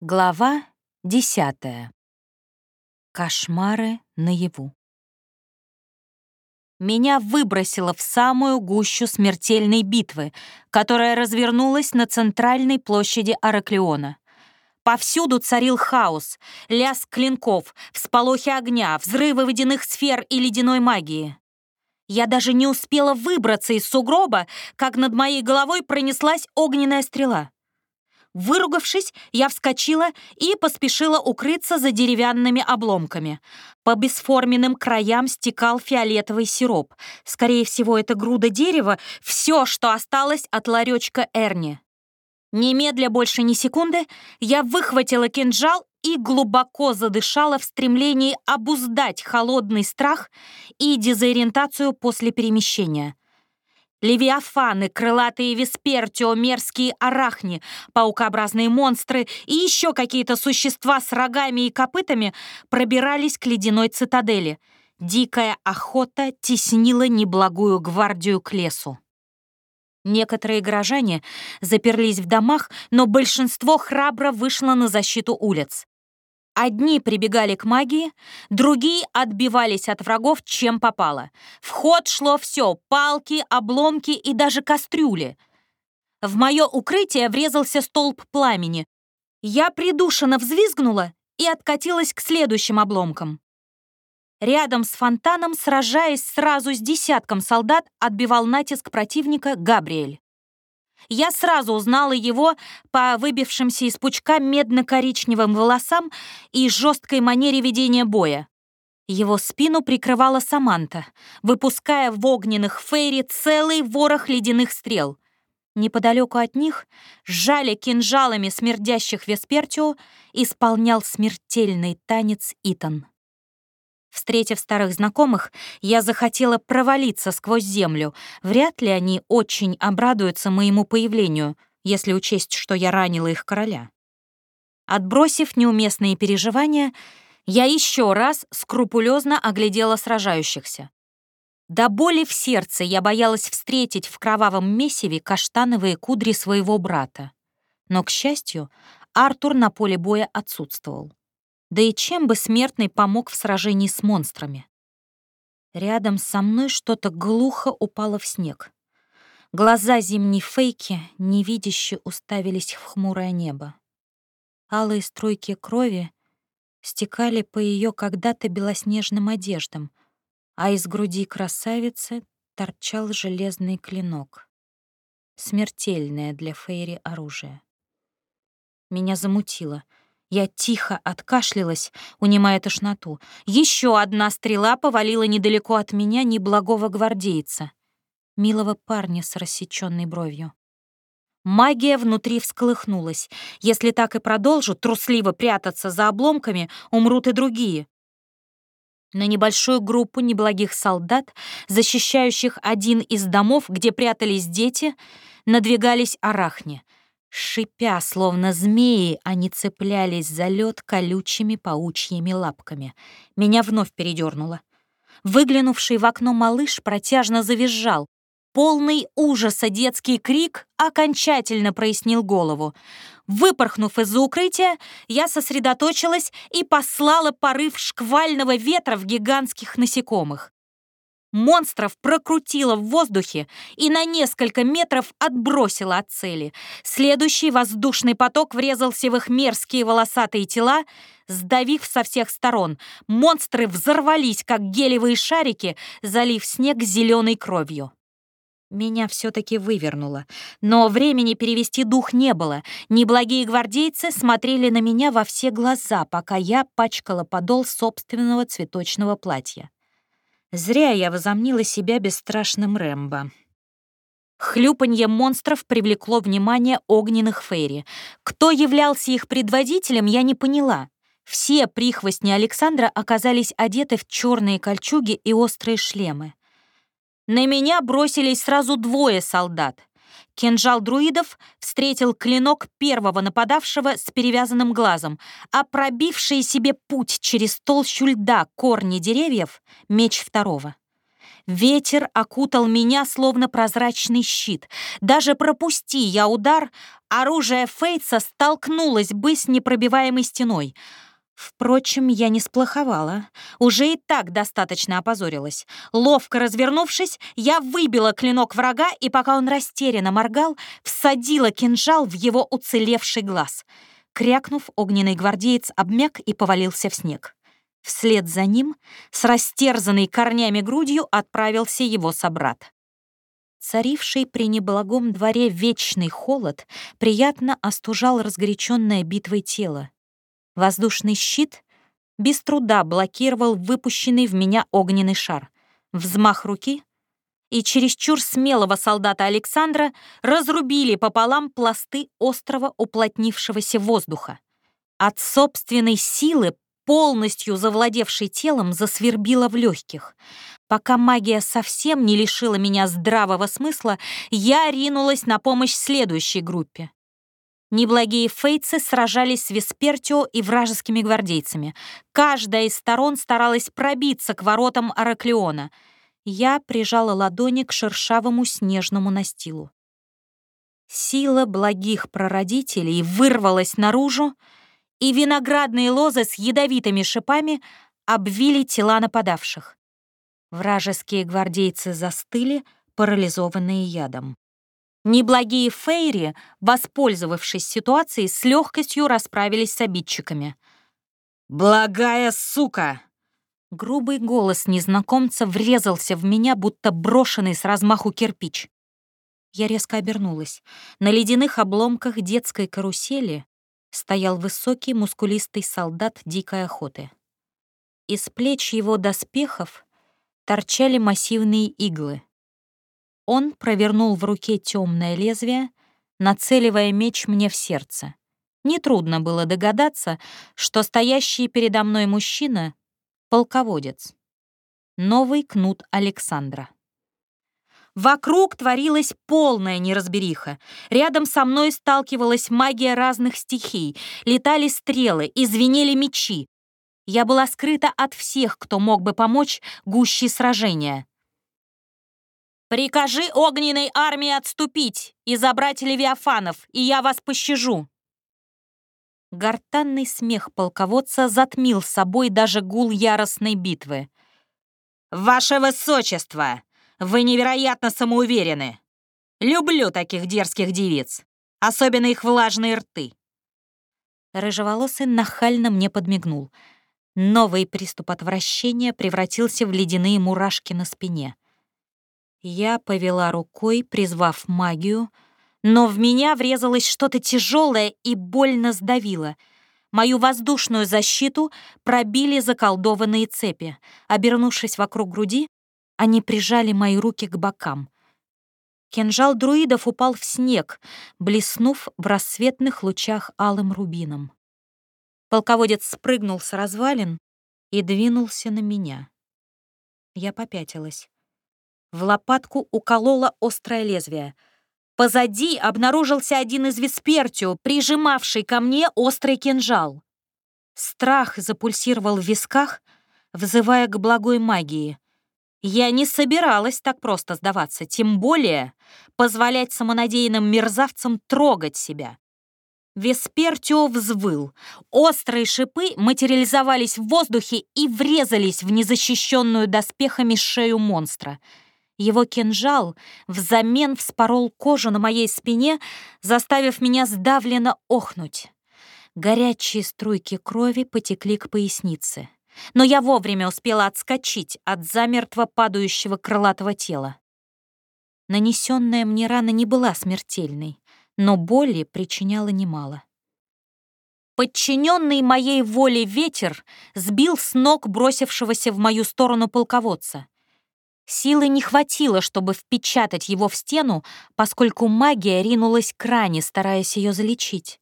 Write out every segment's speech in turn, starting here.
Глава десятая. Кошмары наяву. Меня выбросило в самую гущу смертельной битвы, которая развернулась на центральной площади Араклеона. Повсюду царил хаос, лязг клинков, всполохи огня, взрывы водяных сфер и ледяной магии. Я даже не успела выбраться из сугроба, как над моей головой пронеслась огненная стрела. Выругавшись, я вскочила и поспешила укрыться за деревянными обломками. По бесформенным краям стекал фиолетовый сироп. Скорее всего, это груда дерева — все, что осталось от ларечка Эрни. Немедля больше ни секунды, я выхватила кинжал и глубоко задышала в стремлении обуздать холодный страх и дезориентацию после перемещения. Левиафаны, крылатые виспертио, мерзкие арахни, паукообразные монстры и еще какие-то существа с рогами и копытами пробирались к ледяной цитадели. Дикая охота теснила неблагую гвардию к лесу. Некоторые горожане заперлись в домах, но большинство храбро вышло на защиту улиц. Одни прибегали к магии, другие отбивались от врагов, чем попало. В ход шло все — палки, обломки и даже кастрюли. В мое укрытие врезался столб пламени. Я придушенно взвизгнула и откатилась к следующим обломкам. Рядом с фонтаном, сражаясь сразу с десятком солдат, отбивал натиск противника Габриэль. Я сразу узнала его по выбившимся из пучка медно-коричневым волосам и жесткой манере ведения боя. Его спину прикрывала Саманта, выпуская в огненных фейри целый ворох ледяных стрел. Неподалеку от них, сжали кинжалами смердящих Веспертио, исполнял смертельный танец Итан. Встретив старых знакомых, я захотела провалиться сквозь землю. Вряд ли они очень обрадуются моему появлению, если учесть, что я ранила их короля. Отбросив неуместные переживания, я еще раз скрупулезно оглядела сражающихся. До боли в сердце я боялась встретить в кровавом месиве каштановые кудри своего брата. Но, к счастью, Артур на поле боя отсутствовал. Да и чем бы смертный помог в сражении с монстрами? Рядом со мной что-то глухо упало в снег. Глаза зимней фейки невидяще уставились в хмурое небо. Алые струйки крови стекали по ее когда-то белоснежным одеждам, а из груди красавицы торчал железный клинок. Смертельное для Фейри оружие. Меня замутило — я тихо откашлялась, унимая тошноту. Еще одна стрела повалила недалеко от меня неблагого гвардейца, милого парня с рассеченной бровью. Магия внутри всколыхнулась. Если так и продолжу трусливо прятаться за обломками, умрут и другие. На небольшую группу неблагих солдат, защищающих один из домов, где прятались дети, надвигались арахни — Шипя, словно змеи, они цеплялись за лед колючими паучьими лапками. Меня вновь передернуло. Выглянувший в окно малыш протяжно завизжал. Полный ужаса детский крик окончательно прояснил голову. Выпорхнув из-за укрытия, я сосредоточилась и послала порыв шквального ветра в гигантских насекомых. Монстров прокрутило в воздухе и на несколько метров отбросило от цели. Следующий воздушный поток врезался в их мерзкие волосатые тела, сдавив со всех сторон. Монстры взорвались, как гелевые шарики, залив снег зеленой кровью. Меня все-таки вывернуло, но времени перевести дух не было. Неблагие гвардейцы смотрели на меня во все глаза, пока я пачкала подол собственного цветочного платья. Зря я возомнила себя бесстрашным Рэмбо. Хлюпанье монстров привлекло внимание огненных фейри. Кто являлся их предводителем, я не поняла. Все прихвостни Александра оказались одеты в черные кольчуги и острые шлемы. На меня бросились сразу двое солдат. Кинжал друидов встретил клинок первого нападавшего с перевязанным глазом, а пробивший себе путь через толщу льда корни деревьев — меч второго. Ветер окутал меня, словно прозрачный щит. Даже пропусти я удар, оружие Фейтса столкнулось бы с непробиваемой стеной. Впрочем, я не сплоховала. Уже и так достаточно опозорилась. Ловко развернувшись, я выбила клинок врага, и пока он растерянно моргал, всадила кинжал в его уцелевший глаз. Крякнув, огненный гвардеец обмяк и повалился в снег. Вслед за ним, с растерзанной корнями грудью, отправился его собрат. Царивший при неблагом дворе вечный холод приятно остужал разгоряченное битвой тело. Воздушный щит без труда блокировал выпущенный в меня огненный шар. Взмах руки, и чересчур смелого солдата Александра разрубили пополам пласты острого уплотнившегося воздуха. От собственной силы полностью завладевшей телом, засвербила в легких. Пока магия совсем не лишила меня здравого смысла, я ринулась на помощь следующей группе. Неблагие фейцы сражались с Веспертио и вражескими гвардейцами. Каждая из сторон старалась пробиться к воротам Араклеона. Я прижала ладони к шершавому снежному настилу. Сила благих прародителей вырвалась наружу, и виноградные лозы с ядовитыми шипами обвили тела нападавших. Вражеские гвардейцы застыли, парализованные ядом. Неблагие фейри, воспользовавшись ситуацией, с легкостью расправились с обидчиками. «Благая сука!» Грубый голос незнакомца врезался в меня, будто брошенный с размаху кирпич. Я резко обернулась. На ледяных обломках детской карусели стоял высокий мускулистый солдат дикой охоты. Из плеч его доспехов торчали массивные иглы. Он провернул в руке темное лезвие, нацеливая меч мне в сердце. Нетрудно было догадаться, что стоящий передо мной мужчина — полководец. Новый кнут Александра. Вокруг творилась полная неразбериха. Рядом со мной сталкивалась магия разных стихий, летали стрелы и мечи. Я была скрыта от всех, кто мог бы помочь гуще сражения. «Прикажи огненной армии отступить и забрать левиафанов, и я вас пощажу!» Гортанный смех полководца затмил собой даже гул яростной битвы. «Ваше высочество!» Вы невероятно самоуверены. Люблю таких дерзких девиц, особенно их влажные рты». Рыжеволосый нахально мне подмигнул. Новый приступ отвращения превратился в ледяные мурашки на спине. Я повела рукой, призвав магию, но в меня врезалось что-то тяжелое и больно сдавило. Мою воздушную защиту пробили заколдованные цепи. Обернувшись вокруг груди, они прижали мои руки к бокам. Кинжал друидов упал в снег, блеснув в рассветных лучах алым рубином. Полководец спрыгнул с развалин и двинулся на меня. Я попятилась. В лопатку укололо острое лезвие. Позади обнаружился один из Веспертио, прижимавший ко мне острый кинжал. Страх запульсировал в висках, взывая к благой магии — я не собиралась так просто сдаваться, тем более позволять самонадеянным мерзавцам трогать себя. Веспертио взвыл. Острые шипы материализовались в воздухе и врезались в незащищенную доспехами шею монстра. Его кинжал взамен вспорол кожу на моей спине, заставив меня сдавленно охнуть. Горячие струйки крови потекли к пояснице но я вовремя успела отскочить от замертво падающего крылатого тела. Нанесенная мне рана не была смертельной, но боли причиняла немало. Подчиненный моей воле ветер сбил с ног бросившегося в мою сторону полководца. Силы не хватило, чтобы впечатать его в стену, поскольку магия ринулась к ране, стараясь ее залечить.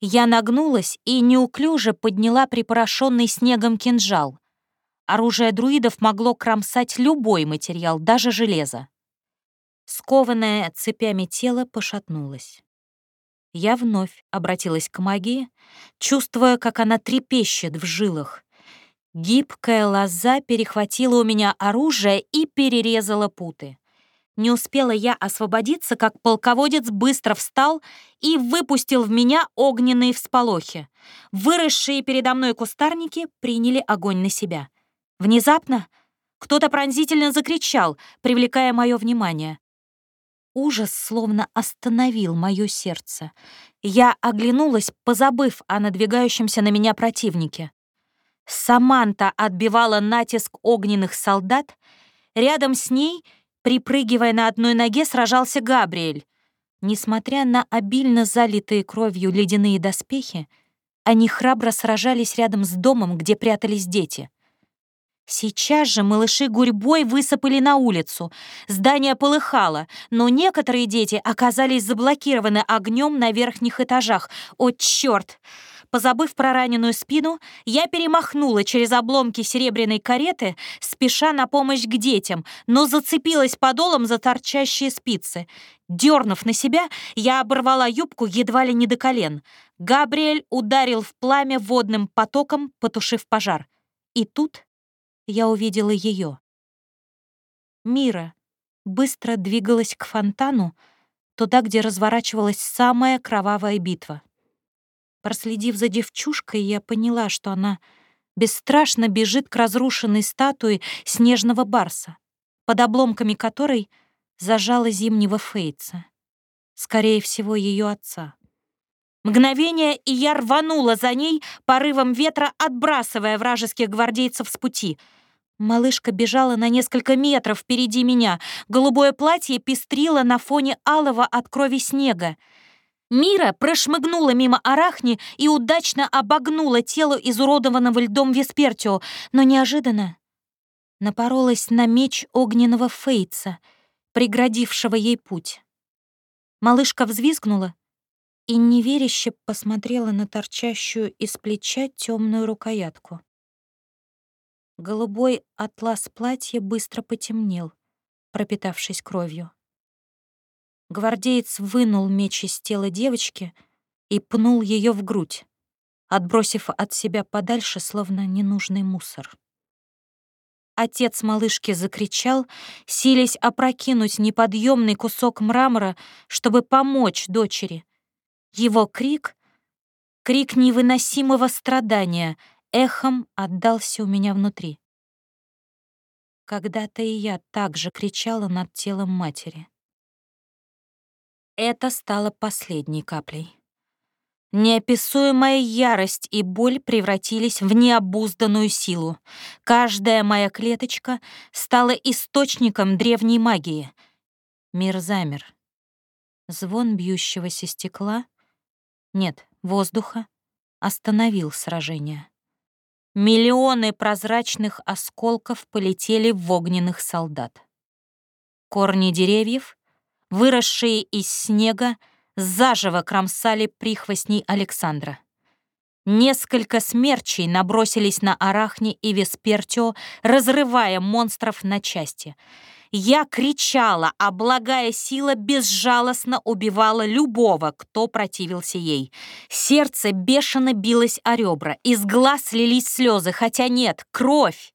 Я нагнулась и неуклюже подняла припорошенный снегом кинжал. Оружие друидов могло кромсать любой материал, даже железо. Скованное цепями тело пошатнулось. Я вновь обратилась к магии, чувствуя, как она трепещет в жилах. Гибкая лоза перехватила у меня оружие и перерезала путы. Не успела я освободиться, как полководец быстро встал и выпустил в меня огненные всполохи. Выросшие передо мной кустарники приняли огонь на себя. Внезапно кто-то пронзительно закричал, привлекая мое внимание. Ужас словно остановил мое сердце. Я оглянулась, позабыв о надвигающемся на меня противнике. Саманта отбивала натиск огненных солдат. Рядом с ней, припрыгивая на одной ноге, сражался Габриэль. Несмотря на обильно залитые кровью ледяные доспехи, они храбро сражались рядом с домом, где прятались дети. Сейчас же малыши гурьбой высыпали на улицу. Здание полыхало, но некоторые дети оказались заблокированы огнем на верхних этажах. О, черт! Позабыв про раненую спину, я перемахнула через обломки серебряной кареты, спеша на помощь к детям, но зацепилась подолом за торчащие спицы. Дернув на себя, я оборвала юбку едва ли не до колен. Габриэль ударил в пламя водным потоком, потушив пожар. И тут я увидела ее. Мира быстро двигалась к фонтану, туда, где разворачивалась самая кровавая битва. Проследив за девчушкой, я поняла, что она бесстрашно бежит к разрушенной статуе снежного барса, под обломками которой зажала зимнего Фейца, скорее всего, ее отца. Мгновение, и я рванула за ней порывом ветра, отбрасывая вражеских гвардейцев с пути. Малышка бежала на несколько метров впереди меня. Голубое платье пестрило на фоне алого от крови снега. Мира прошмыгнула мимо арахни и удачно обогнула тело изуродованного льдом Веспертио, но неожиданно напоролась на меч огненного Фейца, преградившего ей путь. Малышка взвизгнула и неверяще посмотрела на торчащую из плеча темную рукоятку. Голубой атлас платья быстро потемнел, пропитавшись кровью. Гвардеец вынул меч из тела девочки и пнул ее в грудь, отбросив от себя подальше, словно ненужный мусор. Отец малышки закричал, силясь опрокинуть неподъемный кусок мрамора, чтобы помочь дочери — его крик, крик невыносимого страдания, эхом отдался у меня внутри. Когда-то и я также кричала над телом матери. Это стало последней каплей. Неописуемая ярость и боль превратились в необузданную силу. Каждая моя клеточка стала источником древней магии. Мир замер. Звон бьющегося стекла нет, воздуха, остановил сражение. Миллионы прозрачных осколков полетели в огненных солдат. Корни деревьев, выросшие из снега, заживо кромсали прихвостней Александра. Несколько смерчей набросились на Арахни и Веспертио, разрывая монстров на части — я кричала, а благая сила безжалостно убивала любого, кто противился ей. Сердце бешено билось о ребра, из глаз лились слезы, хотя нет, кровь.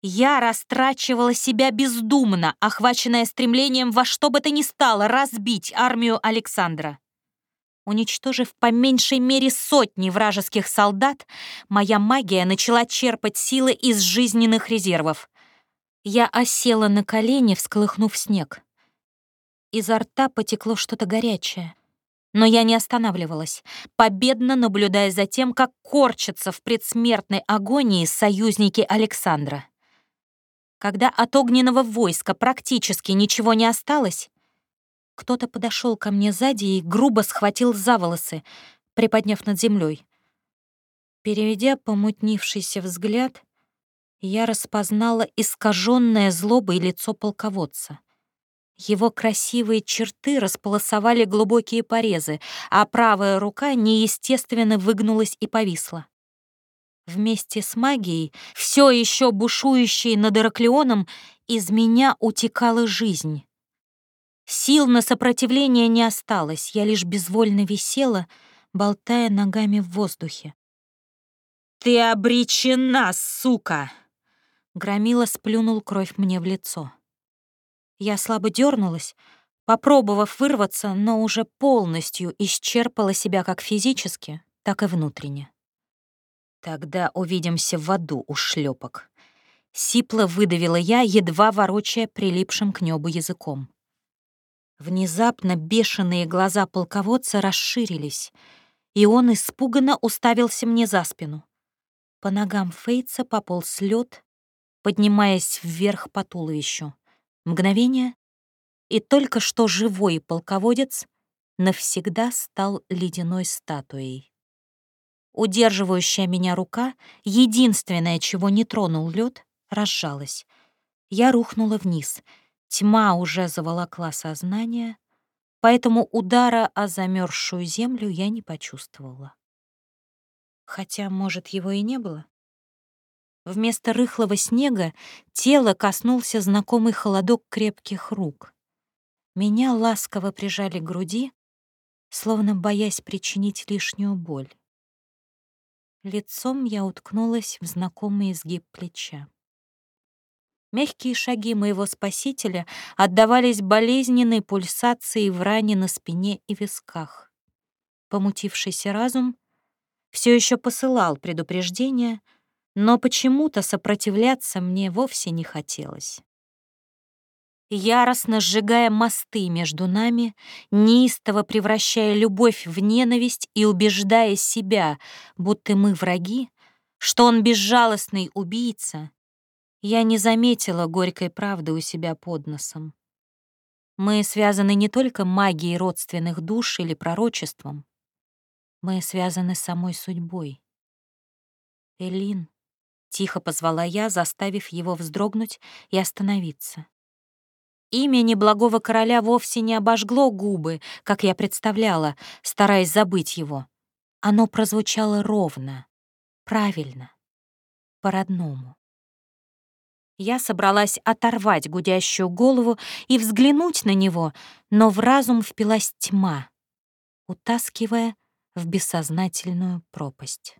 Я растрачивала себя бездумно, охваченная стремлением во что бы то ни стало разбить армию Александра. Уничтожив по меньшей мере сотни вражеских солдат, моя магия начала черпать силы из жизненных резервов. Я осела на колени, всколыхнув снег. Изо рта потекло что-то горячее. Но я не останавливалась, победно наблюдая за тем, как корчатся в предсмертной агонии союзники Александра. Когда от огненного войска практически ничего не осталось, кто-то подошел ко мне сзади и грубо схватил за волосы, приподняв над землей. Переведя помутнившийся взгляд, я распознала искаженное злобой лицо полководца. Его красивые черты располосовали глубокие порезы, а правая рука неестественно выгнулась и повисла. Вместе с магией, все еще бушующей над Ираклионом, из меня утекала жизнь. Сил на сопротивление не осталось, я лишь безвольно висела, болтая ногами в воздухе. Ты обречена, сука!» Громила сплюнул кровь мне в лицо. Я слабо дернулась, попробовав вырваться, но уже полностью исчерпала себя как физически, так и внутренне. «Тогда увидимся в аду, у шлепок. Сипло выдавила я, едва ворочая прилипшим к небу языком. Внезапно бешеные глаза полководца расширились, и он испуганно уставился мне за спину. По ногам Фейтса пополз лед, поднимаясь вверх по туловищу. Мгновение, и только что живой полководец навсегда стал ледяной статуей. Удерживающая меня рука, единственное, чего не тронул лед, разжалась. Я рухнула вниз. Тьма уже заволокла сознание, поэтому удара о замерзшую землю я не почувствовала. Хотя, может, его и не было? Вместо рыхлого снега тело коснулся знакомый холодок крепких рук. Меня ласково прижали к груди, словно боясь причинить лишнюю боль. Лицом я уткнулась в знакомый изгиб плеча. Мягкие шаги моего спасителя отдавались болезненной пульсацией в ране на спине и висках. Помутившийся разум все еще посылал предупреждение, но почему-то сопротивляться мне вовсе не хотелось. Яростно сжигая мосты между нами, неистово превращая любовь в ненависть и убеждая себя, будто мы враги, что он безжалостный убийца, я не заметила горькой правды у себя под носом. Мы связаны не только магией родственных душ или пророчеством. Мы связаны самой судьбой. «Элин», — тихо позвала я, заставив его вздрогнуть и остановиться. Имя неблагого короля вовсе не обожгло губы, как я представляла, стараясь забыть его. Оно прозвучало ровно, правильно, по-родному. Я собралась оторвать гудящую голову и взглянуть на него, но в разум впилась тьма, утаскивая в бессознательную пропасть.